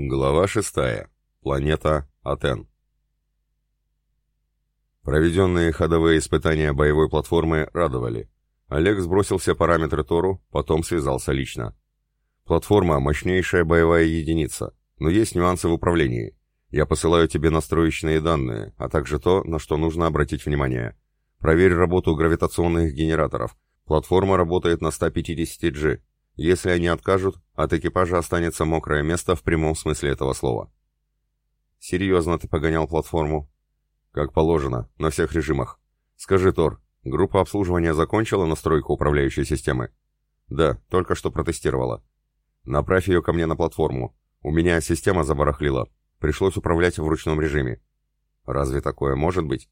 Глава 6. Планета Атен. Проведенные ходовые испытания боевой платформы радовали. Олег сбросил все параметры Тору, потом связался лично. Платформа – мощнейшая боевая единица, но есть нюансы в управлении. Я посылаю тебе настроечные данные, а также то, на что нужно обратить внимание. Проверь работу гравитационных генераторов. Платформа работает на 150G, если они откажут, от экипажа останется мокрое место в прямом смысле этого слова. Серьезно ты погонял платформу? Как положено, на всех режимах. Скажи, Тор, группа обслуживания закончила настройку управляющей системы? Да, только что протестировала. Направь ее ко мне на платформу. У меня система забарахлила. Пришлось управлять в ручном режиме. Разве такое может быть?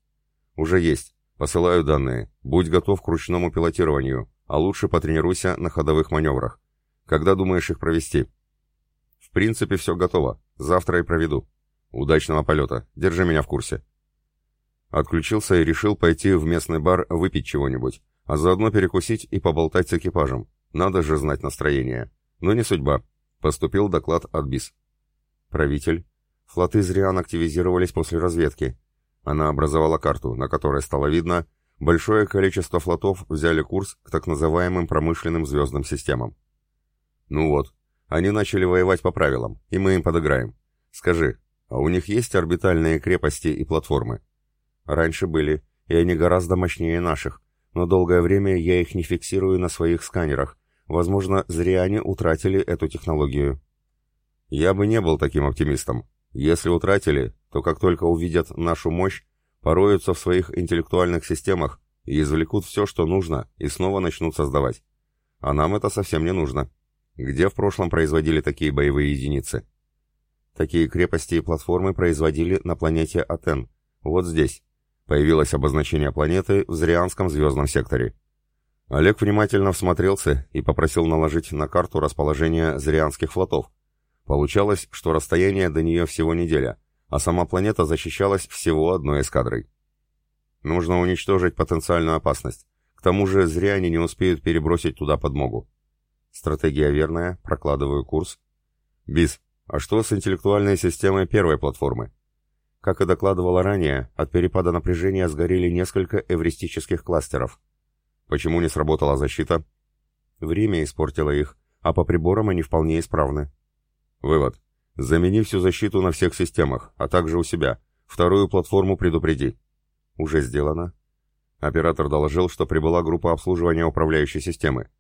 Уже есть. Посылаю данные. Будь готов к ручному пилотированию. А лучше потренируйся на ходовых маневрах. Когда думаешь их провести? В принципе, все готово. Завтра и проведу. Удачного полета. Держи меня в курсе. Отключился и решил пойти в местный бар выпить чего-нибудь, а заодно перекусить и поболтать с экипажем. Надо же знать настроение. Но не судьба. Поступил доклад от БИС. Правитель. Флоты Зриан активизировались после разведки. Она образовала карту, на которой стало видно, большое количество флотов взяли курс к так называемым промышленным звездным системам. Ну вот, они начали воевать по правилам, и мы им подыграем. Скажи, а у них есть орбитальные крепости и платформы? Раньше были, и они гораздо мощнее наших, но долгое время я их не фиксирую на своих сканерах. Возможно, зря они утратили эту технологию. Я бы не был таким оптимистом. Если утратили, то как только увидят нашу мощь, пороются в своих интеллектуальных системах и извлекут все, что нужно, и снова начнут создавать. А нам это совсем не нужно. Где в прошлом производили такие боевые единицы? Такие крепости и платформы производили на планете Атен. Вот здесь. Появилось обозначение планеты в Зрианском звездном секторе. Олег внимательно всмотрелся и попросил наложить на карту расположение Зрианских флотов. Получалось, что расстояние до нее всего неделя, а сама планета защищалась всего одной эскадрой. Нужно уничтожить потенциальную опасность. К тому же зря они не успеют перебросить туда подмогу. Стратегия верная, прокладываю курс. БИС, а что с интеллектуальной системой первой платформы? Как и докладывала ранее, от перепада напряжения сгорели несколько эвристических кластеров. Почему не сработала защита? Время испортило их, а по приборам они вполне исправны. Вывод. Замени всю защиту на всех системах, а также у себя. Вторую платформу предупреди. Уже сделано. Оператор доложил, что прибыла группа обслуживания управляющей системы.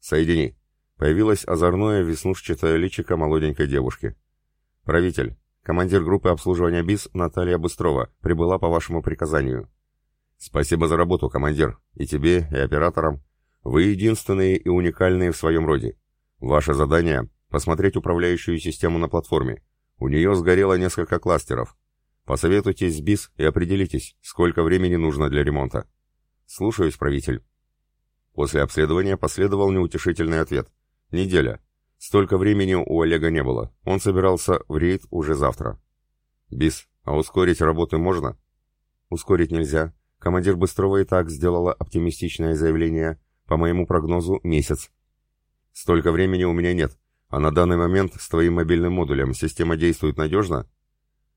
Соедини. Появилось озорное веснушчатое личико молоденькой девушки. Правитель. Командир группы обслуживания БИС Наталья Быстрова прибыла по вашему приказанию. Спасибо за работу, командир. И тебе, и операторам. Вы единственные и уникальные в своем роде. Ваше задание Посмотреть управляющую систему на платформе. У нее сгорело несколько кластеров. Посоветуйтесь с БИС и определитесь, сколько времени нужно для ремонта. Слушаюсь, правитель. После обследования последовал неутешительный ответ. Неделя. Столько времени у Олега не было. Он собирался в рейд уже завтра. БИС, а ускорить работы можно? Ускорить нельзя. Командир Быстрова и так сделала оптимистичное заявление. По моему прогнозу, месяц. Столько времени у меня нет. А на данный момент с твоим мобильным модулем система действует надежно?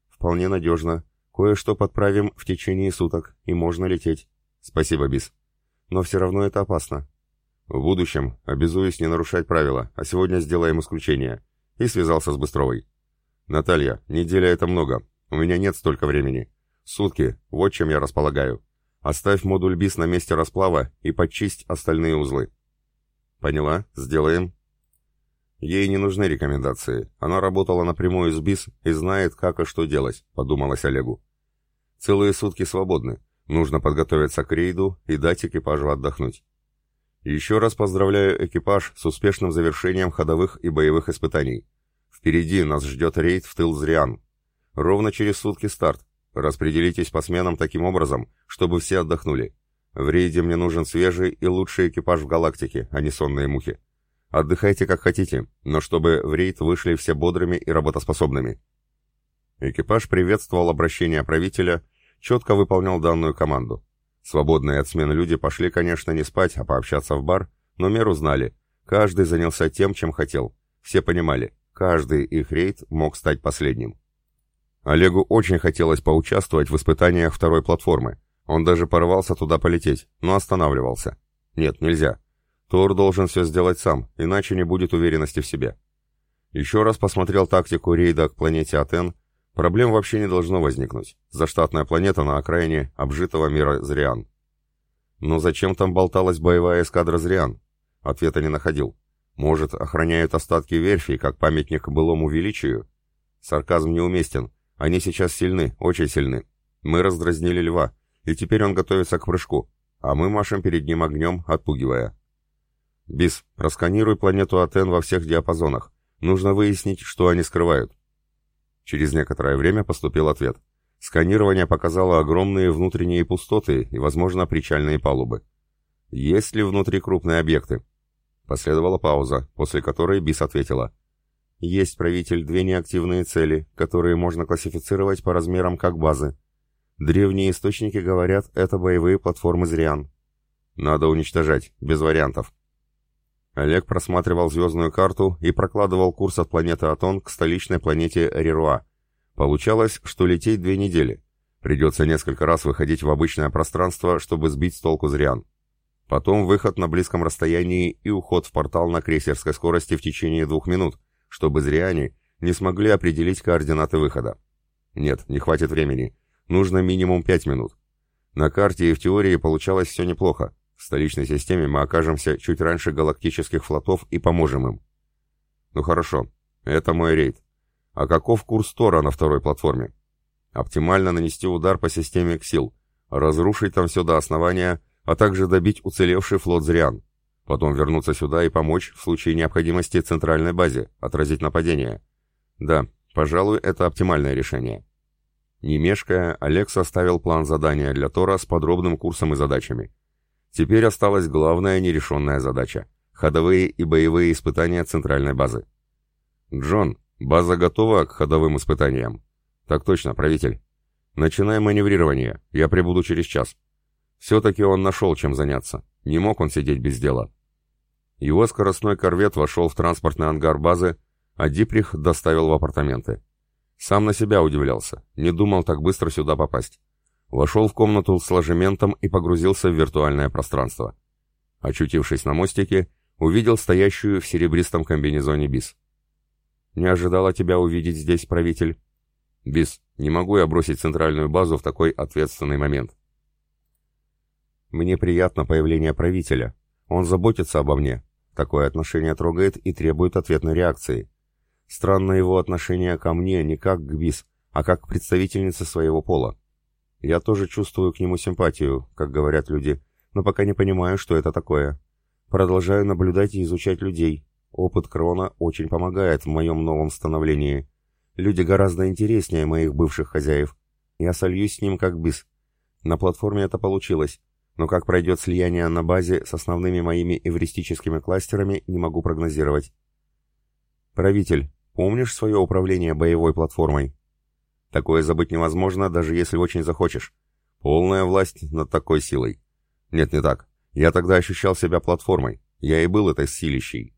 Вполне надежно. Кое-что подправим в течение суток, и можно лететь. Спасибо, Бис. Но все равно это опасно. В будущем обязуюсь не нарушать правила, а сегодня сделаем исключение. И связался с Быстровой. Наталья, неделя это много. У меня нет столько времени. Сутки, вот чем я располагаю. Оставь модуль БИС на месте расплава и почисть остальные узлы. Поняла, сделаем. Ей не нужны рекомендации. Она работала напрямую с БИС и знает, как и что делать, подумалось Олегу. Целые сутки свободны. Нужно подготовиться к рейду и дать экипажу отдохнуть. Еще раз поздравляю экипаж с успешным завершением ходовых и боевых испытаний. Впереди нас ждет рейд в тыл Зриан. Ровно через сутки старт. Распределитесь по сменам таким образом, чтобы все отдохнули. В рейде мне нужен свежий и лучший экипаж в галактике, а не сонные мухи. Отдыхайте как хотите, но чтобы в рейд вышли все бодрыми и работоспособными. Экипаж приветствовал обращение правителя, четко выполнял данную команду. Свободные от смены люди пошли, конечно, не спать, а пообщаться в бар, но меру знали. Каждый занялся тем, чем хотел. Все понимали, каждый их рейд мог стать последним. Олегу очень хотелось поучаствовать в испытаниях второй платформы. Он даже порывался туда полететь, но останавливался. Нет, нельзя. Тор должен все сделать сам, иначе не будет уверенности в себе. Еще раз посмотрел тактику рейда к планете Атен. Проблем вообще не должно возникнуть. Заштатная планета на окраине обжитого мира Зриан. Но зачем там болталась боевая эскадра Зриан? Ответа не находил. Может, охраняют остатки верфи, как памятник былому величию? Сарказм неуместен. Они сейчас сильны, очень сильны. Мы раздразнили льва, и теперь он готовится к прыжку, а мы машем перед ним огнем, отпугивая. Бис, просканируй планету Атен во всех диапазонах. Нужно выяснить, что они скрывают. Через некоторое время поступил ответ. Сканирование показало огромные внутренние пустоты и, возможно, причальные палубы. Есть ли внутри крупные объекты? Последовала пауза, после которой Бис ответила. Есть, правитель, две неактивные цели, которые можно классифицировать по размерам как базы. Древние источники говорят, это боевые платформы Зриан. Надо уничтожать, без вариантов. Олег просматривал звездную карту и прокладывал курс от планеты Атон к столичной планете Реруа. Получалось, что лететь две недели. Придется несколько раз выходить в обычное пространство, чтобы сбить с толку Зриан. Потом выход на близком расстоянии и уход в портал на крейсерской скорости в течение двух минут, чтобы зряне не смогли определить координаты выхода. Нет, не хватит времени. Нужно минимум пять минут. На карте и в теории получалось все неплохо. В столичной системе мы окажемся чуть раньше галактических флотов и поможем им. Ну хорошо, это мой рейд. А каков курс Тора на второй платформе? Оптимально нанести удар по системе Ксил, разрушить там все до основания а также добить уцелевший флот Зриан. Потом вернуться сюда и помочь в случае необходимости центральной базе, отразить нападение. Да, пожалуй, это оптимальное решение. Не мешкая, Олег составил план задания для Тора с подробным курсом и задачами. Теперь осталась главная нерешенная задача – ходовые и боевые испытания центральной базы. «Джон, база готова к ходовым испытаниям?» «Так точно, правитель». «Начинаем маневрирование. Я прибуду через час». Все-таки он нашел чем заняться. Не мог он сидеть без дела. Его скоростной корвет вошел в транспортный ангар базы, а Диприх доставил в апартаменты. Сам на себя удивлялся, не думал так быстро сюда попасть. Вошел в комнату с ложементом и погрузился в виртуальное пространство. Очутившись на мостике, увидел стоящую в серебристом комбинезоне Бис. «Не ожидала тебя увидеть здесь, правитель?» «Бис, не могу я бросить центральную базу в такой ответственный момент. Мне приятно появление правителя. Он заботится обо мне. Такое отношение трогает и требует ответной реакции. Странно его отношение ко мне не как к Бис, а как к представительнице своего пола. Я тоже чувствую к нему симпатию, как говорят люди, но пока не понимаю, что это такое. Продолжаю наблюдать и изучать людей. Опыт Крона очень помогает в моем новом становлении. Люди гораздо интереснее моих бывших хозяев. Я сольюсь с ним как Бис. На платформе это получилось. Но как пройдет слияние на базе с основными моими эвристическими кластерами, не могу прогнозировать. Правитель, помнишь свое управление боевой платформой? Такое забыть невозможно, даже если очень захочешь. Полная власть над такой силой. Нет, не так. Я тогда ощущал себя платформой. Я и был этой силищей.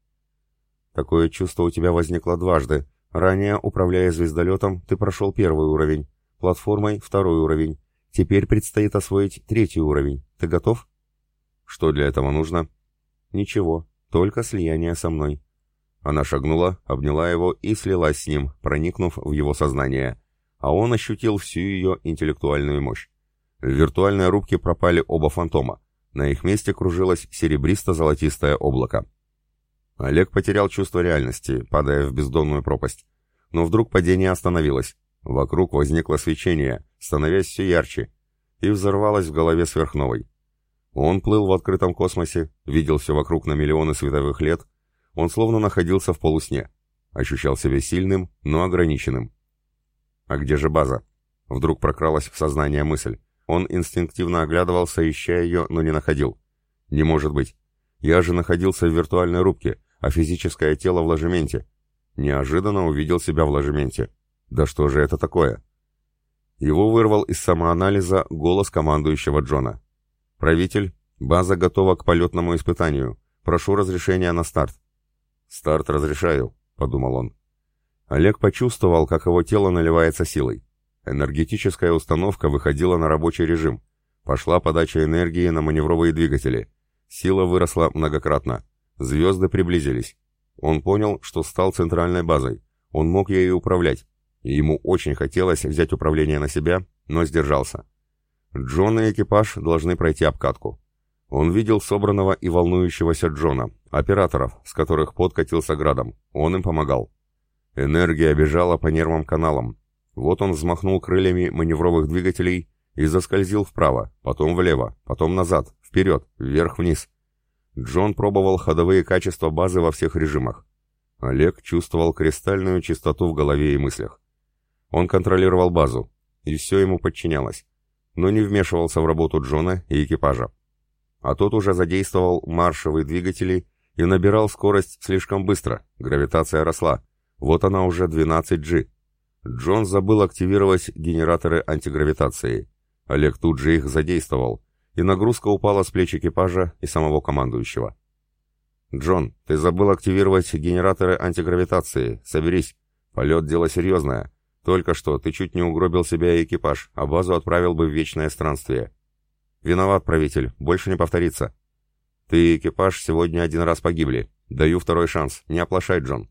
Такое чувство у тебя возникло дважды. Ранее, управляя звездолетом, ты прошел первый уровень, платформой — второй уровень, Теперь предстоит освоить третий уровень. Ты готов? Что для этого нужно? Ничего, только слияние со мной. Она шагнула, обняла его и слилась с ним, проникнув в его сознание. А он ощутил всю ее интеллектуальную мощь. В виртуальной рубке пропали оба фантома. На их месте кружилось серебристо-золотистое облако. Олег потерял чувство реальности, падая в бездонную пропасть. Но вдруг падение остановилось. Вокруг возникло свечение, становясь все ярче, и взорвалось в голове сверхновой. Он плыл в открытом космосе, видел все вокруг на миллионы световых лет, он словно находился в полусне, ощущал себя сильным, но ограниченным. А где же база? Вдруг прокралась в сознание мысль. Он инстинктивно оглядывался, ища ее, но не находил. Не может быть. Я же находился в виртуальной рубке, а физическое тело в ложементе. Неожиданно увидел себя в ложементе. Да что же это такое? Его вырвал из самоанализа голос командующего Джона. «Правитель, база готова к полетному испытанию. Прошу разрешения на старт». «Старт разрешаю», — подумал он. Олег почувствовал, как его тело наливается силой. Энергетическая установка выходила на рабочий режим. Пошла подача энергии на маневровые двигатели. Сила выросла многократно. Звезды приблизились. Он понял, что стал центральной базой. Он мог ею управлять. И ему очень хотелось взять управление на себя, но сдержался. Джон и экипаж должны пройти обкатку. Он видел собранного и волнующегося Джона, операторов, с которых подкатился градом. Он им помогал. Энергия бежала по нервным каналам, вот он взмахнул крыльями маневровых двигателей и заскользил вправо, потом влево, потом назад, вперед, вверх-вниз. Джон пробовал ходовые качества базы во всех режимах. Олег чувствовал кристальную чистоту в голове и мыслях. Он контролировал базу, и все ему подчинялось, но не вмешивался в работу Джона и экипажа. А тот уже задействовал маршевые двигатели и набирал скорость слишком быстро, гравитация росла. Вот она уже 12G. Джон забыл активировать генераторы антигравитации. Олег тут же их задействовал, и нагрузка упала с плеч экипажа и самого командующего. «Джон, ты забыл активировать генераторы антигравитации. Соберись. Полет — дело серьезное. Только что ты чуть не угробил себя и экипаж, а базу отправил бы в вечное странствие. Виноват, правитель, больше не повторится. Ты и экипаж сегодня один раз погибли. Даю второй шанс. Не оплошай, Джон».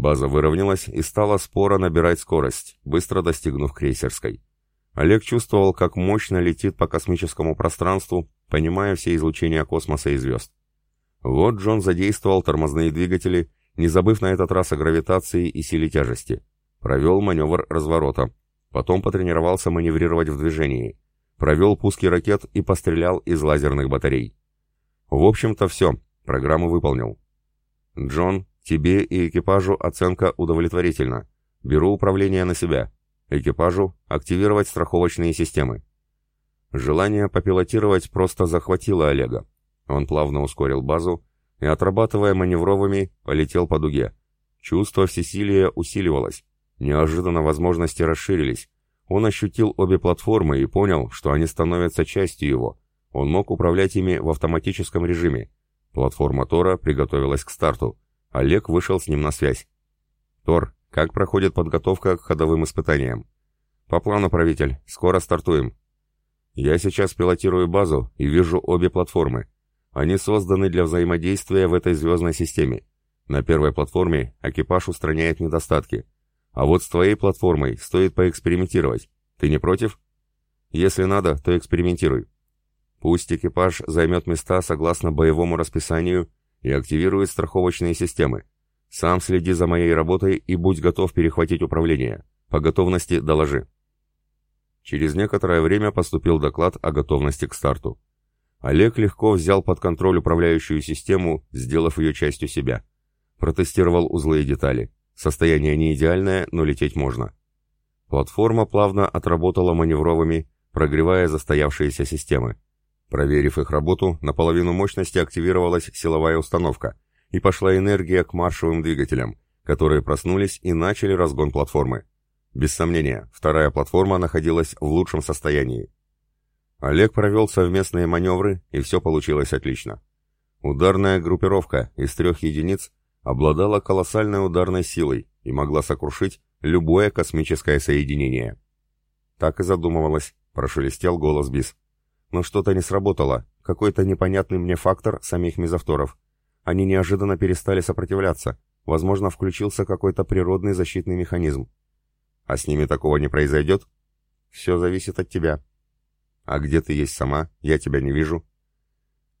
База выровнялась и стала споро набирать скорость, быстро достигнув крейсерской. Олег чувствовал, как мощно летит по космическому пространству, понимая все излучения космоса и звезд. Вот Джон задействовал тормозные двигатели, не забыв на этот раз о гравитации и силе тяжести. Провел маневр разворота. Потом потренировался маневрировать в движении. Провел пуски ракет и пострелял из лазерных батарей. В общем-то все, программу выполнил. «Джон, Тебе и экипажу оценка удовлетворительна. Беру управление на себя. Экипажу активировать страховочные системы. Желание попилотировать просто захватило Олега. Он плавно ускорил базу и, отрабатывая маневровыми, полетел по дуге. Чувство всесилия усиливалось. Неожиданно возможности расширились. Он ощутил обе платформы и понял, что они становятся частью его. Он мог управлять ими в автоматическом режиме. Платформа Тора приготовилась к старту. Олег вышел с ним на связь. «Тор, как проходит подготовка к ходовым испытаниям?» «По плану, правитель. Скоро стартуем». «Я сейчас пилотирую базу и вижу обе платформы. Они созданы для взаимодействия в этой звездной системе. На первой платформе экипаж устраняет недостатки. А вот с твоей платформой стоит поэкспериментировать. Ты не против?» «Если надо, то экспериментируй. Пусть экипаж займет места согласно боевому расписанию и активирует страховочные системы. Сам следи за моей работой и будь готов перехватить управление. По готовности доложи. Через некоторое время поступил доклад о готовности к старту. Олег легко взял под контроль управляющую систему, сделав ее частью себя. Протестировал узлы и детали. Состояние не идеальное, но лететь можно. Платформа плавно отработала маневровыми, прогревая застоявшиеся системы. Проверив их работу, на половину мощности активировалась силовая установка, и пошла энергия к маршевым двигателям, которые проснулись и начали разгон платформы. Без сомнения, вторая платформа находилась в лучшем состоянии. Олег провел совместные маневры, и все получилось отлично. Ударная группировка из трех единиц обладала колоссальной ударной силой и могла сокрушить любое космическое соединение. Так и задумывалось, прошелестел голос Бис. Но что-то не сработало, какой-то непонятный мне фактор самих мезовторов. Они неожиданно перестали сопротивляться, возможно, включился какой-то природный защитный механизм. А с ними такого не произойдет? Все зависит от тебя. А где ты есть сама? Я тебя не вижу.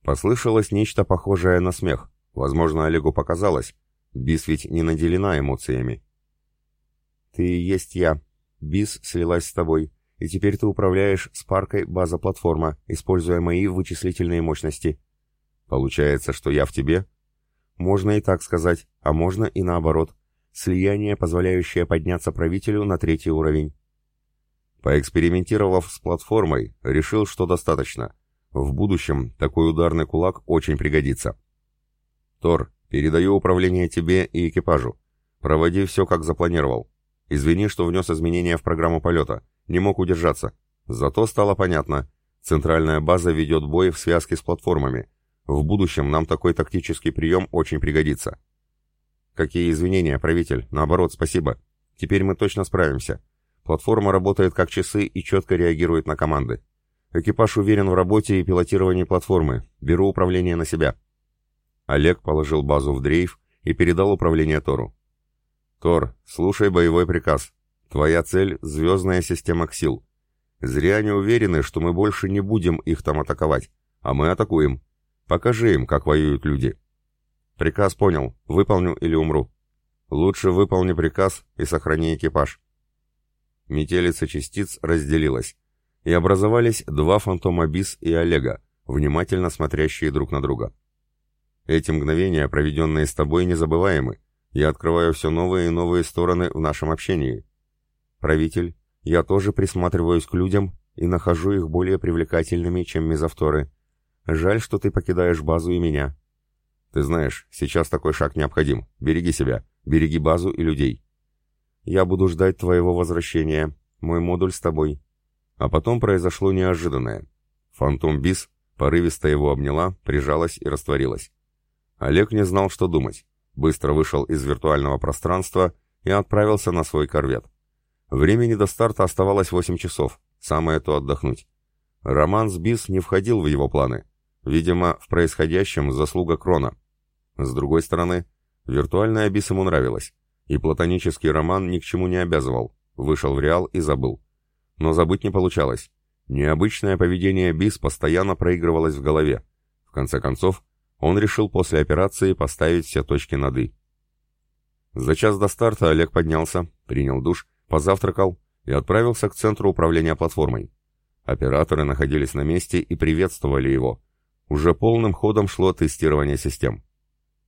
Послышалось нечто похожее на смех. Возможно, Олегу показалось. Бис ведь не наделена эмоциями. Ты есть я. Бис слилась с тобой и теперь ты управляешь спаркой база-платформа, используя мои вычислительные мощности. Получается, что я в тебе? Можно и так сказать, а можно и наоборот. Слияние, позволяющее подняться правителю на третий уровень. Поэкспериментировав с платформой, решил, что достаточно. В будущем такой ударный кулак очень пригодится. Тор, передаю управление тебе и экипажу. Проводи все, как запланировал. Извини, что внес изменения в программу полета не мог удержаться. Зато стало понятно. Центральная база ведет бой в связке с платформами. В будущем нам такой тактический прием очень пригодится. Какие извинения, правитель? Наоборот, спасибо. Теперь мы точно справимся. Платформа работает как часы и четко реагирует на команды. Экипаж уверен в работе и пилотировании платформы. Беру управление на себя. Олег положил базу в дрейф и передал управление Тору. «Тор, слушай боевой приказ. Твоя цель — звездная система Ксил. Зря они уверены, что мы больше не будем их там атаковать, а мы атакуем. Покажи им, как воюют люди». «Приказ понял. Выполню или умру». «Лучше выполни приказ и сохрани экипаж». Метелица частиц разделилась, и образовались два фантома Бис и Олега, внимательно смотрящие друг на друга. Эти мгновения, проведенные с тобой, незабываемы. Я открываю все новые и новые стороны в нашем общении. Правитель, я тоже присматриваюсь к людям и нахожу их более привлекательными, чем мезовторы. Жаль, что ты покидаешь базу и меня. Ты знаешь, сейчас такой шаг необходим. Береги себя, береги базу и людей. Я буду ждать твоего возвращения. Мой модуль с тобой. А потом произошло неожиданное. Фантом Бис порывисто его обняла, прижалась и растворилась. Олег не знал, что думать. Быстро вышел из виртуального пространства и отправился на свой корвет. Времени до старта оставалось 8 часов, самое то отдохнуть. Роман с Бис не входил в его планы. Видимо, в происходящем заслуга Крона. С другой стороны, виртуальная Бис ему нравилась, и платонический роман ни к чему не обязывал, вышел в реал и забыл. Но забыть не получалось. Необычное поведение Бис постоянно проигрывалось в голове. В конце концов, он решил после операции поставить все точки над «и». За час до старта Олег поднялся, принял душ, позавтракал и отправился к центру управления платформой. Операторы находились на месте и приветствовали его. Уже полным ходом шло тестирование систем.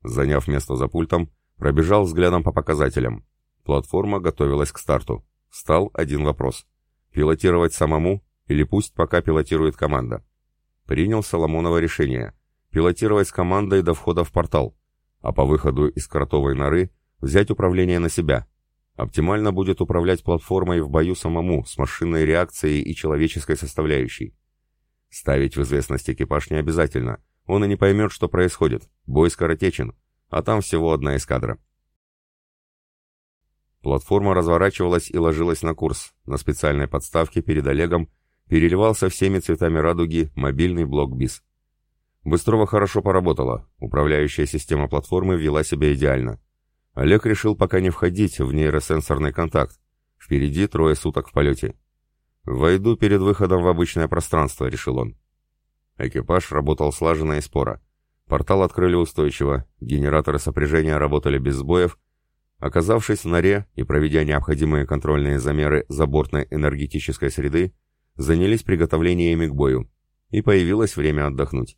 Заняв место за пультом, пробежал взглядом по показателям. Платформа готовилась к старту. Стал один вопрос. Пилотировать самому или пусть пока пилотирует команда? Принял Соломонова решение – пилотировать с командой до входа в портал, а по выходу из кротовой норы взять управление на себя. Оптимально будет управлять платформой в бою самому, с машинной реакцией и человеческой составляющей. Ставить в известность экипаж не обязательно, он и не поймет, что происходит, бой скоротечен, а там всего одна эскадра. Платформа разворачивалась и ложилась на курс. На специальной подставке перед Олегом переливался всеми цветами радуги мобильный блок БИС. Быстрова хорошо поработала, управляющая система платформы вела себя идеально. Олег решил пока не входить в нейросенсорный контакт. Впереди трое суток в полете. «Войду перед выходом в обычное пространство», — решил он. Экипаж работал слаженно и споро. Портал открыли устойчиво, генераторы сопряжения работали без сбоев. Оказавшись в норе и проведя необходимые контрольные замеры забортной энергетической среды, занялись приготовлениями к бою, и появилось время отдохнуть.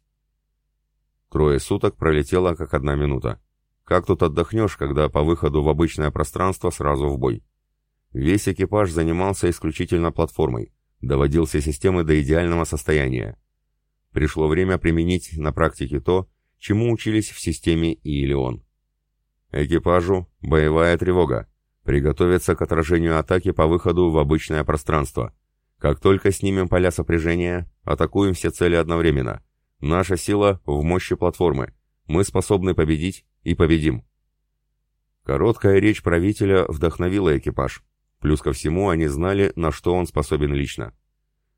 Трое суток пролетело как одна минута. Как тут отдохнешь, когда по выходу в обычное пространство сразу в бой? Весь экипаж занимался исключительно платформой, доводил все системы до идеального состояния. Пришло время применить на практике то, чему учились в системе Иелион. Экипажу боевая тревога. Приготовиться к отражению атаки по выходу в обычное пространство. Как только снимем поля сопряжения, атакуем все цели одновременно – Наша сила в мощи платформы. Мы способны победить и победим. Короткая речь правителя вдохновила экипаж. Плюс ко всему они знали, на что он способен лично.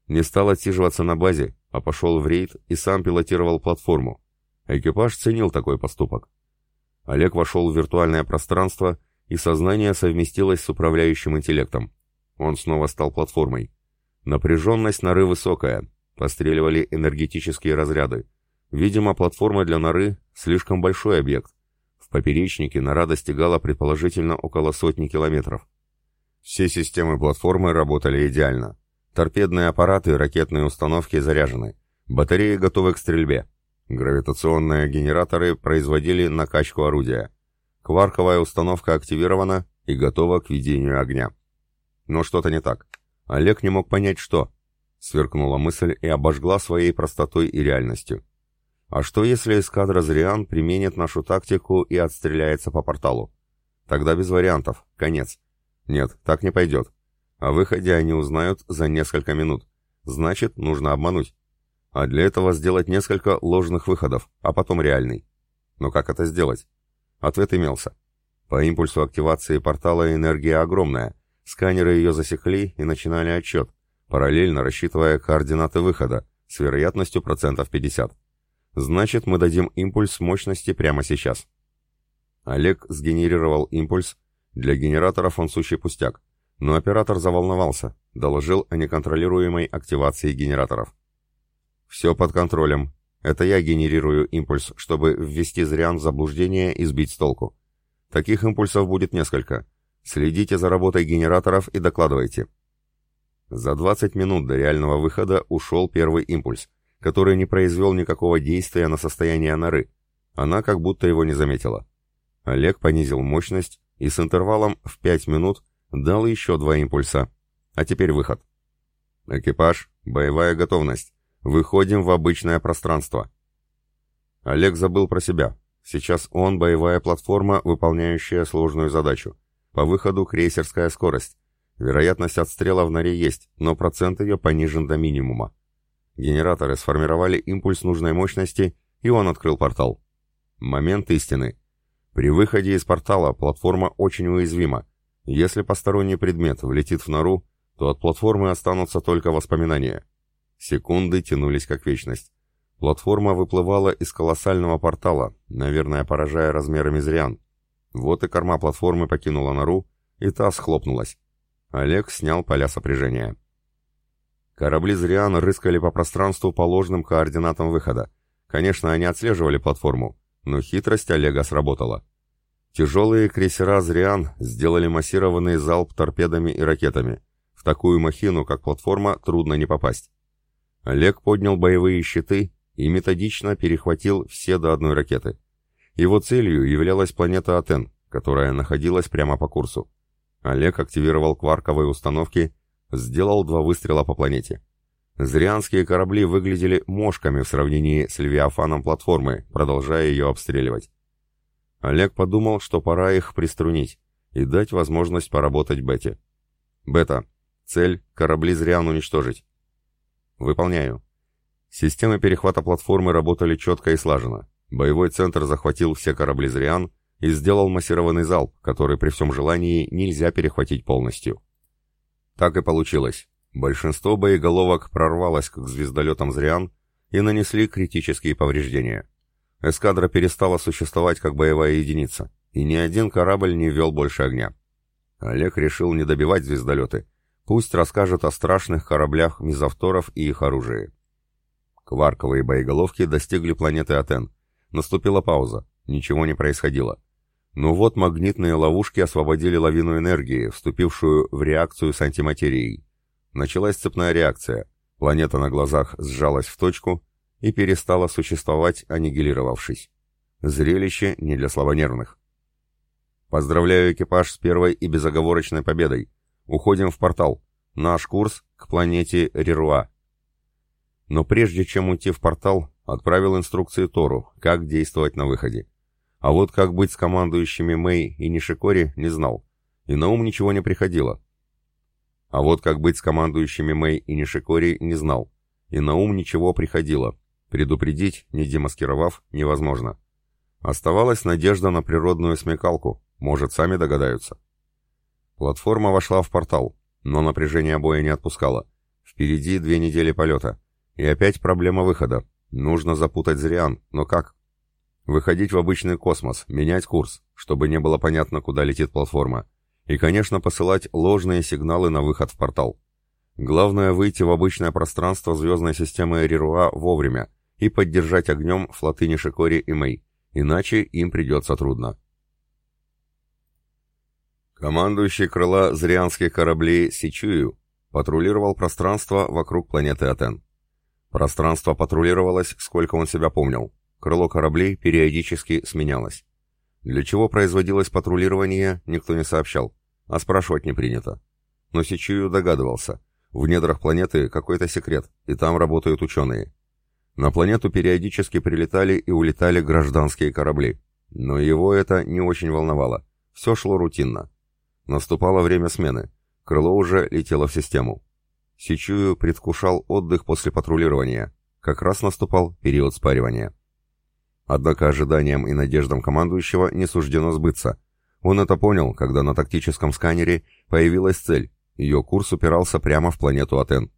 Не стал отсиживаться на базе, а пошел в рейд и сам пилотировал платформу. Экипаж ценил такой поступок. Олег вошел в виртуальное пространство, и сознание совместилось с управляющим интеллектом. Он снова стал платформой. Напряженность норы высокая, Постреливали энергетические разряды. Видимо, платформа для норы — слишком большой объект. В поперечнике нора достигала предположительно около сотни километров. Все системы платформы работали идеально. Торпедные аппараты и ракетные установки заряжены. Батареи готовы к стрельбе. Гравитационные генераторы производили накачку орудия. Кварковая установка активирована и готова к ведению огня. Но что-то не так. Олег не мог понять, что. Сверкнула мысль и обожгла своей простотой и реальностью. А что если эскадра Зриан применит нашу тактику и отстреляется по порталу? Тогда без вариантов, конец. Нет, так не пойдет. О выходе они узнают за несколько минут. Значит, нужно обмануть. А для этого сделать несколько ложных выходов, а потом реальный. Но как это сделать? Ответ имелся. По импульсу активации портала энергия огромная. Сканеры ее засекли и начинали отчет, параллельно рассчитывая координаты выхода с вероятностью процентов 50. Значит, мы дадим импульс мощности прямо сейчас. Олег сгенерировал импульс. Для генераторов он сущий пустяк. Но оператор заволновался, доложил о неконтролируемой активации генераторов. «Все под контролем. Это я генерирую импульс, чтобы ввести Зриан в заблуждение и сбить с толку. Таких импульсов будет несколько. Следите за работой генераторов и докладывайте». За 20 минут до реального выхода ушел первый импульс, который не произвел никакого действия на состояние норы. Она как будто его не заметила. Олег понизил мощность и с интервалом в 5 минут дал еще два импульса. А теперь выход. Экипаж, боевая готовность. Выходим в обычное пространство. Олег забыл про себя. Сейчас он боевая платформа, выполняющая сложную задачу. По выходу крейсерская скорость. Вероятность отстрела в норе есть, но процент ее понижен до минимума. Генераторы сформировали импульс нужной мощности, и он открыл портал. Момент истины. При выходе из портала платформа очень уязвима. Если посторонний предмет влетит в нору, то от платформы останутся только воспоминания. Секунды тянулись как вечность. Платформа выплывала из колоссального портала, наверное, поражая размерами зрян. Вот и корма платформы покинула нору, и та схлопнулась. Олег снял поля сопряжения. Корабли «Зриан» рыскали по пространству по ложным координатам выхода. Конечно, они отслеживали платформу, но хитрость Олега сработала. Тяжелые крейсера «Зриан» сделали массированный залп торпедами и ракетами. В такую махину, как платформа, трудно не попасть. Олег поднял боевые щиты и методично перехватил все до одной ракеты. Его целью являлась планета Атен, которая находилась прямо по курсу. Олег активировал кварковые установки сделал два выстрела по планете. Зрианские корабли выглядели мошками в сравнении с Левиафаном платформы, продолжая ее обстреливать. Олег подумал, что пора их приструнить и дать возможность поработать Бете. «Бета, цель — корабли Зриан уничтожить». «Выполняю». Системы перехвата платформы работали четко и слаженно. Боевой центр захватил все корабли Зриан и сделал массированный залп, который при всем желании нельзя перехватить полностью. Так и получилось. Большинство боеголовок прорвалось к звездолетам «Зриан» и нанесли критические повреждения. Эскадра перестала существовать как боевая единица, и ни один корабль не вел больше огня. Олег решил не добивать звездолеты. Пусть расскажет о страшных кораблях мизавторов и их оружии. Кварковые боеголовки достигли планеты Атен. Наступила пауза. Ничего не происходило. Но вот магнитные ловушки освободили лавину энергии, вступившую в реакцию с антиматерией. Началась цепная реакция. Планета на глазах сжалась в точку и перестала существовать, аннигилировавшись. Зрелище не для слабонервных. Поздравляю экипаж с первой и безоговорочной победой. Уходим в портал. Наш курс к планете Рируа. Но прежде чем уйти в портал, отправил инструкции Тору, как действовать на выходе. А вот как быть с командующими Мэй и Нишикори не знал, и на ум ничего не приходило. А вот как быть с командующими Мэй и Нишикори не знал, и на ум ничего приходило. Предупредить, не демаскировав, невозможно. Оставалась надежда на природную смекалку, может, сами догадаются. Платформа вошла в портал, но напряжение боя не отпускало. Впереди две недели полета. И опять проблема выхода. Нужно запутать Зриан, но как? Выходить в обычный космос, менять курс, чтобы не было понятно, куда летит платформа. И, конечно, посылать ложные сигналы на выход в портал. Главное выйти в обычное пространство звездной системы Рируа вовремя и поддержать огнем флоты Нишикори и Мэй, иначе им придется трудно. Командующий крыла зрианских кораблей Сичую патрулировал пространство вокруг планеты Атен. Пространство патрулировалось, сколько он себя помнил. Крыло кораблей периодически сменялось. Для чего производилось патрулирование, никто не сообщал, а спрашивать не принято. Но Сичию догадывался. В недрах планеты какой-то секрет, и там работают ученые. На планету периодически прилетали и улетали гражданские корабли. Но его это не очень волновало. Все шло рутинно. Наступало время смены. Крыло уже летело в систему. Сичую предвкушал отдых после патрулирования. Как раз наступал период спаривания. Однако ожиданиям и надеждам командующего не суждено сбыться. Он это понял, когда на тактическом сканере появилась цель, ее курс упирался прямо в планету Атен.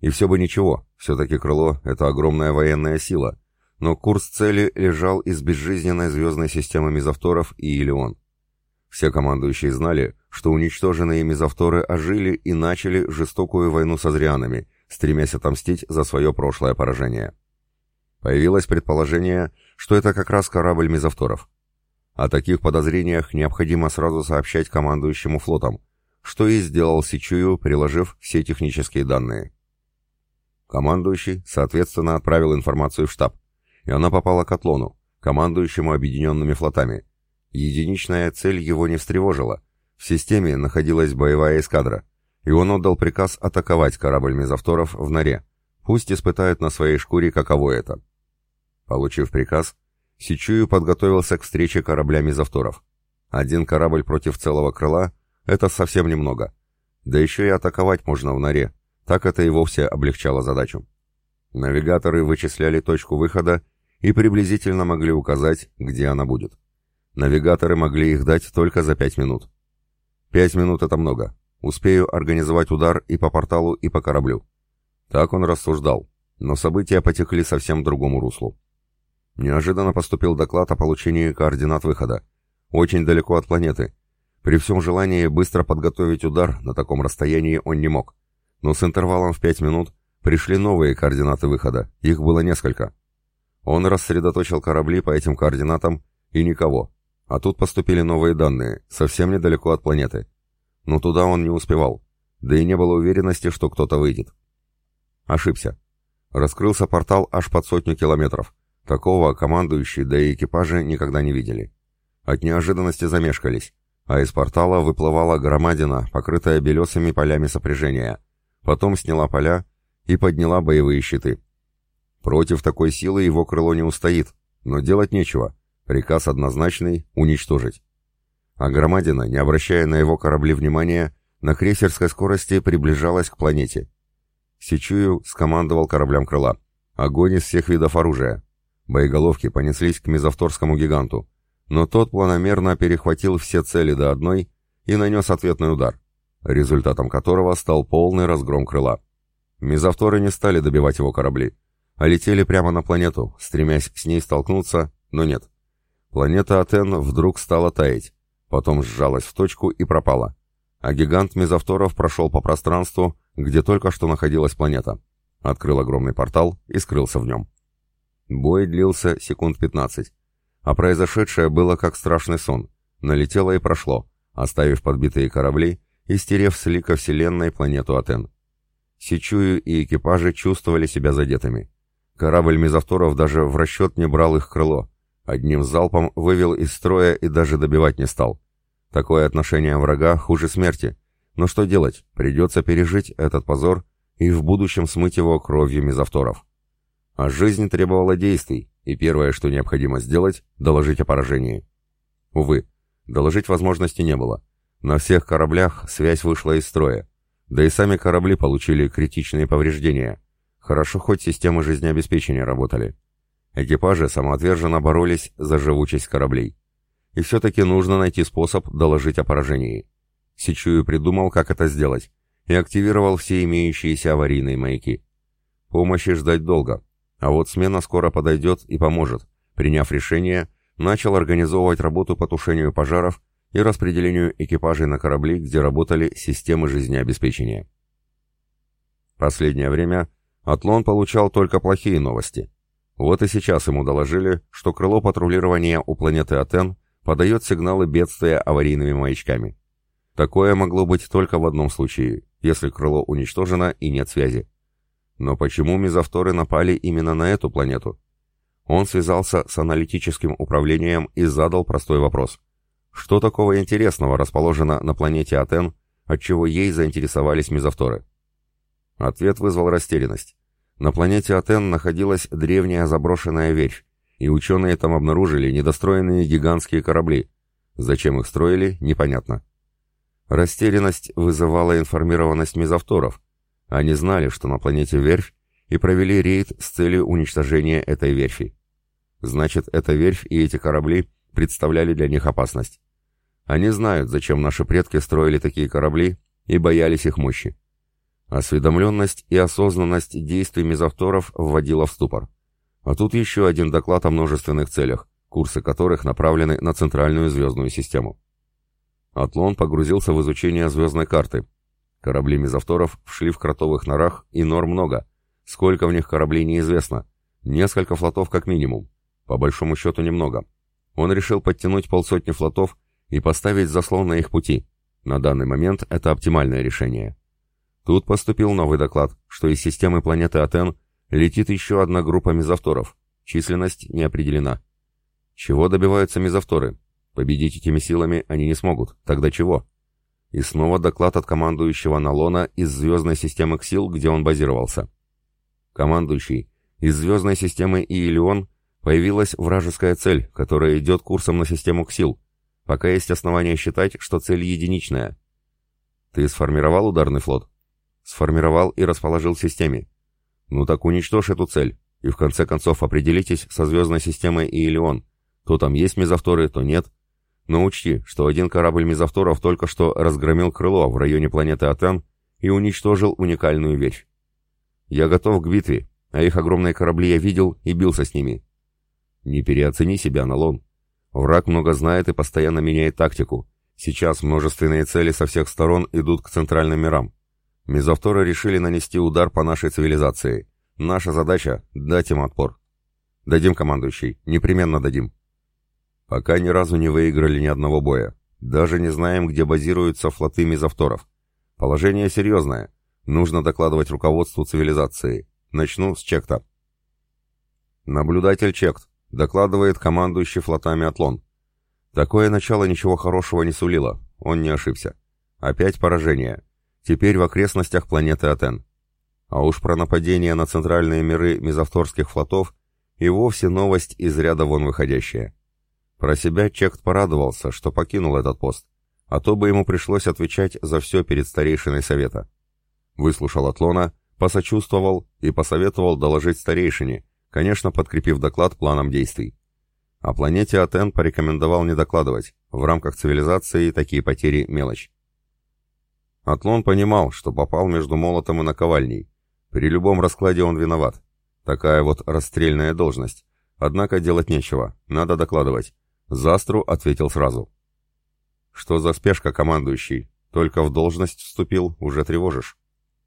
И все бы ничего, все-таки крыло — это огромная военная сила, но курс цели лежал из безжизненной звездной системы мизавторов и Илион. Все командующие знали, что уничтоженные мизавторы ожили и начали жестокую войну со зрианами, стремясь отомстить за свое прошлое поражение. Появилось предположение, что это как раз корабль мизавторов. О таких подозрениях необходимо сразу сообщать командующему флотом, что и сделал Сичую, приложив все технические данные. Командующий, соответственно, отправил информацию в штаб, и она попала к Атлону, командующему объединенными флотами. Единичная цель его не встревожила. В системе находилась боевая эскадра, и он отдал приказ атаковать корабль мезовторов в норе. Пусть испытают на своей шкуре, каково это. Получив приказ, Сичую подготовился к встрече корабля мезовторов. Один корабль против целого крыла — это совсем немного. Да еще и атаковать можно в норе. Так это и вовсе облегчало задачу. Навигаторы вычисляли точку выхода и приблизительно могли указать, где она будет. Навигаторы могли их дать только за пять минут. Пять минут — это много. Успею организовать удар и по порталу, и по кораблю. Так он рассуждал, но события потекли совсем другому руслу. Неожиданно поступил доклад о получении координат выхода. Очень далеко от планеты. При всем желании быстро подготовить удар на таком расстоянии он не мог. Но с интервалом в пять минут пришли новые координаты выхода. Их было несколько. Он рассредоточил корабли по этим координатам и никого. А тут поступили новые данные, совсем недалеко от планеты. Но туда он не успевал, да и не было уверенности, что кто-то выйдет. Ошибся. Раскрылся портал аж под сотню километров. Такого командующие, да и экипажи никогда не видели. От неожиданности замешкались, а из портала выплывала громадина, покрытая белесыми полями сопряжения. Потом сняла поля и подняла боевые щиты. Против такой силы его крыло не устоит, но делать нечего. Приказ однозначный — уничтожить. А Громадина, не обращая на его корабли внимания, на крейсерской скорости приближалась к планете. Сичую скомандовал кораблям крыла. Огонь из всех видов оружия. Боеголовки понеслись к мезовторскому гиганту, но тот планомерно перехватил все цели до одной и нанес ответный удар, результатом которого стал полный разгром крыла. Мезовторы не стали добивать его корабли, а летели прямо на планету, стремясь с ней столкнуться, но нет. Планета Атен вдруг стала таять, потом сжалась в точку и пропала. А гигант мезовторов прошел по пространству, где только что находилась планета. Открыл огромный портал и скрылся в нем. Бой длился секунд 15. А произошедшее было как страшный сон. Налетело и прошло, оставив подбитые корабли и стерев с лика Вселенной планету Атен. Сичую и экипажи чувствовали себя задетыми. Корабль мезовторов даже в расчет не брал их крыло, Одним залпом вывел из строя и даже добивать не стал. Такое отношение врага хуже смерти. Но что делать? Придется пережить этот позор и в будущем смыть его кровью мезовторов. А жизнь требовала действий, и первое, что необходимо сделать, доложить о поражении. Увы, доложить возможности не было. На всех кораблях связь вышла из строя. Да и сами корабли получили критичные повреждения. Хорошо хоть системы жизнеобеспечения работали. Экипажи самоотверженно боролись за живучесть кораблей. И все-таки нужно найти способ доложить о поражении. Сичую придумал, как это сделать, и активировал все имеющиеся аварийные маяки. Помощи ждать долго, а вот смена скоро подойдет и поможет. Приняв решение, начал организовывать работу по тушению пожаров и распределению экипажей на корабли, где работали системы жизнеобеспечения. Последнее время Атлон получал только плохие новости. Вот и сейчас ему доложили, что крыло патрулирования у планеты Атен подает сигналы бедствия аварийными маячками. Такое могло быть только в одном случае, если крыло уничтожено и нет связи. Но почему мезовторы напали именно на эту планету? Он связался с аналитическим управлением и задал простой вопрос. Что такого интересного расположено на планете Атен, отчего ей заинтересовались мезовторы? Ответ вызвал растерянность. На планете Атен находилась древняя заброшенная верфь, и ученые там обнаружили недостроенные гигантские корабли. Зачем их строили, непонятно. Растерянность вызывала информированность мезовторов. Они знали, что на планете верфь, и провели рейд с целью уничтожения этой верфи. Значит, эта верфь и эти корабли представляли для них опасность. Они знают, зачем наши предки строили такие корабли и боялись их мощи. Осведомленность и осознанность действий мезовторов вводила в ступор. А тут еще один доклад о множественных целях, курсы которых направлены на центральную звездную систему. Атлон погрузился в изучение звездной карты. Корабли мезовторов шли в кротовых норах, и нор много. Сколько в них кораблей неизвестно. Несколько флотов как минимум. По большому счету немного. Он решил подтянуть полсотни флотов и поставить заслон на их пути. На данный момент это оптимальное решение. Тут поступил новый доклад, что из системы планеты Атен летит еще одна группа мезовторов. Численность не определена. Чего добиваются мезовторы? Победить этими силами они не смогут. Тогда чего? И снова доклад от командующего Налона из звездной системы Ксил, где он базировался. Командующий, из звездной системы Иелион появилась вражеская цель, которая идет курсом на систему Ксил. Пока есть основания считать, что цель единичная. Ты сформировал ударный флот? Сформировал и расположил в системе. Ну так уничтожь эту цель, и в конце концов определитесь со звездной системой Иелион. То там есть мезовторы, то нет. Но учти, что один корабль мезовторов только что разгромил крыло в районе планеты Атен и уничтожил уникальную вещь. Я готов к битве, а их огромные корабли я видел и бился с ними. Не переоцени себя, Налон. Враг много знает и постоянно меняет тактику. Сейчас множественные цели со всех сторон идут к центральным мирам. Мезовторы решили нанести удар по нашей цивилизации. Наша задача — дать им отпор. Дадим, командующий, непременно дадим. Пока ни разу не выиграли ни одного боя. Даже не знаем, где базируются флоты мезовторов. Положение серьезное. Нужно докладывать руководству цивилизации. Начну с Чекта. Наблюдатель Чект. Докладывает командующий флотами Атлон. Такое начало ничего хорошего не сулило. Он не ошибся. Опять поражение. Теперь в окрестностях планеты Атен. А уж про нападение на центральные миры мезовторских флотов и вовсе новость из ряда вон выходящая. Про себя Чект порадовался, что покинул этот пост, а то бы ему пришлось отвечать за все перед старейшиной совета. Выслушал Атлона, посочувствовал и посоветовал доложить старейшине, конечно, подкрепив доклад планом действий. О планете Атен порекомендовал не докладывать, в рамках цивилизации такие потери – мелочь. Атлон понимал, что попал между молотом и наковальней. При любом раскладе он виноват. Такая вот расстрельная должность. Однако делать нечего, надо докладывать. Застру ответил сразу. «Что за спешка, командующий? Только в должность вступил, уже тревожишь.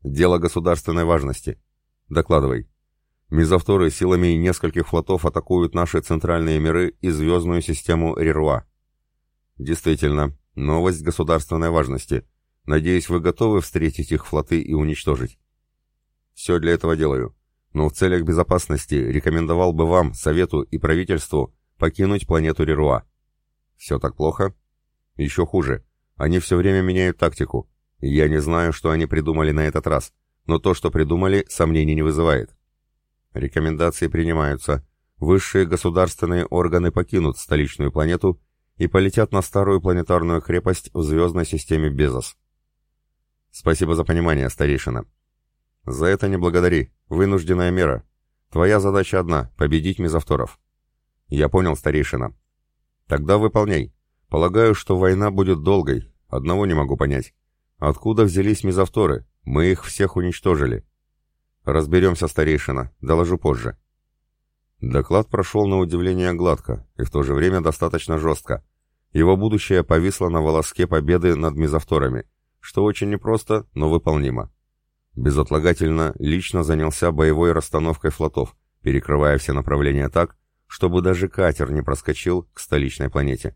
Дело государственной важности. Докладывай. Мизавторы силами нескольких флотов атакуют наши центральные миры и звездную систему Рируа. Действительно, новость государственной важности. Надеюсь, вы готовы встретить их флоты и уничтожить. Все для этого делаю. Но в целях безопасности рекомендовал бы вам, Совету и правительству покинуть планету Рируа. Все так плохо? Еще хуже. Они все время меняют тактику. Я не знаю, что они придумали на этот раз, но то, что придумали, сомнений не вызывает. Рекомендации принимаются. Высшие государственные органы покинут столичную планету и полетят на старую планетарную крепость в звездной системе Безос. Спасибо за понимание, старейшина. За это не благодари. Вынужденная мера. Твоя задача одна — победить мезовторов. «Я понял, старейшина». «Тогда выполняй. Полагаю, что война будет долгой. Одного не могу понять. Откуда взялись мезовторы? Мы их всех уничтожили». «Разберемся, старейшина. Доложу позже». Доклад прошел на удивление гладко и в то же время достаточно жестко. Его будущее повисло на волоске победы над мезовторами, что очень непросто, но выполнимо. Безотлагательно лично занялся боевой расстановкой флотов, перекрывая все направления так, чтобы даже катер не проскочил к столичной планете.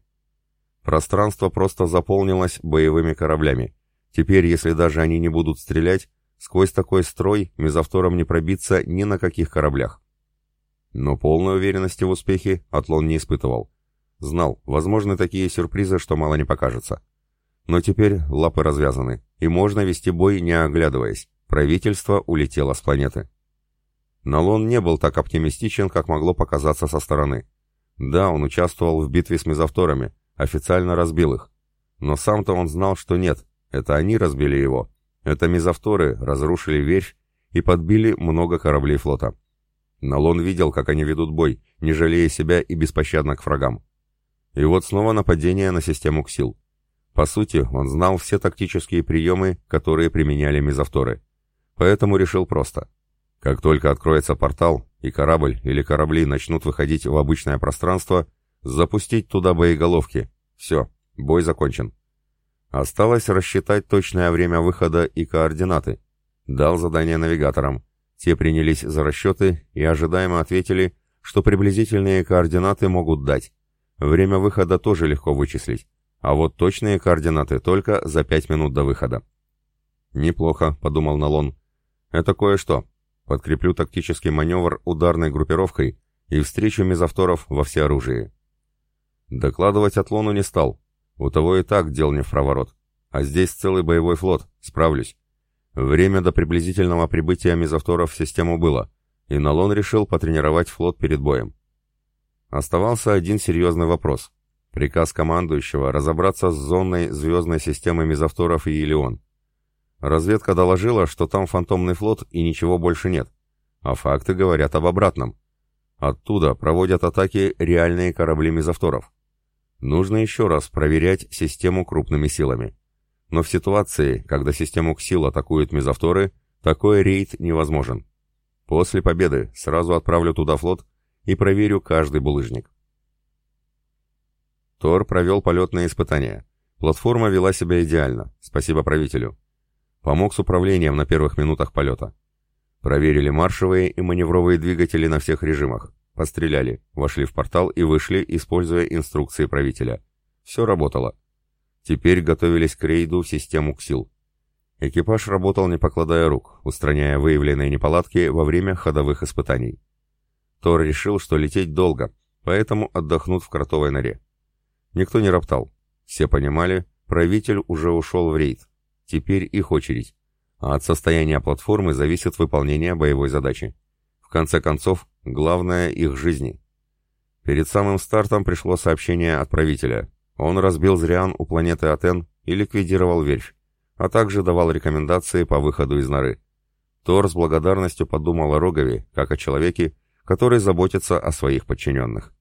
Пространство просто заполнилось боевыми кораблями. Теперь, если даже они не будут стрелять, сквозь такой строй мезовтором не пробиться ни на каких кораблях. Но полной уверенности в успехе Атлон не испытывал. Знал, возможны такие сюрпризы, что мало не покажется. Но теперь лапы развязаны, и можно вести бой, не оглядываясь. Правительство улетело с планеты. Налон не был так оптимистичен, как могло показаться со стороны. Да, он участвовал в битве с мезовторами, официально разбил их. Но сам-то он знал, что нет, это они разбили его. Это мезовторы разрушили верфь и подбили много кораблей флота. Налон видел, как они ведут бой, не жалея себя и беспощадно к врагам. И вот снова нападение на систему Ксил. По сути, он знал все тактические приемы, которые применяли мезовторы. Поэтому решил просто. Как только откроется портал, и корабль или корабли начнут выходить в обычное пространство, запустить туда боеголовки. Все, бой закончен. Осталось рассчитать точное время выхода и координаты. Дал задание навигаторам. Те принялись за расчеты и ожидаемо ответили, что приблизительные координаты могут дать. Время выхода тоже легко вычислить. А вот точные координаты только за пять минут до выхода. «Неплохо», — подумал Налон. «Это кое-что. Подкреплю тактический маневр ударной группировкой и встречу мезовторов во всеоружии». Докладывать Атлону не стал. У того и так дел не в проворот. А здесь целый боевой флот. Справлюсь. Время до приблизительного прибытия мезовторов в систему было, и Налон решил потренировать флот перед боем. Оставался один серьезный вопрос. Приказ командующего разобраться с зонной звездной системы мезовторов и Илион. Разведка доложила, что там фантомный флот и ничего больше нет. А факты говорят об обратном. Оттуда проводят атаки реальные корабли мезовторов. Нужно еще раз проверять систему крупными силами. Но в ситуации, когда систему КСИЛ атакуют мезовторы, такой рейд невозможен. После победы сразу отправлю туда флот и проверю каждый булыжник. Тор провел полетные испытания. Платформа вела себя идеально, спасибо правителю. Помог с управлением на первых минутах полета. Проверили маршевые и маневровые двигатели на всех режимах. Постреляли, вошли в портал и вышли, используя инструкции правителя. Все работало. Теперь готовились к рейду в систему КСИЛ. Экипаж работал не покладая рук, устраняя выявленные неполадки во время ходовых испытаний. Тор решил, что лететь долго, поэтому отдохнут в кротовой норе. Никто не роптал. Все понимали, правитель уже ушел в рейд. Теперь их очередь. А от состояния платформы зависит выполнение боевой задачи. В конце концов, главное их жизни. Перед самым стартом пришло сообщение от правителя. Он разбил Зриан у планеты Атен и ликвидировал верфь, а также давал рекомендации по выходу из норы. Тор с благодарностью подумал о Рогове, как о человеке, который заботится о своих подчиненных.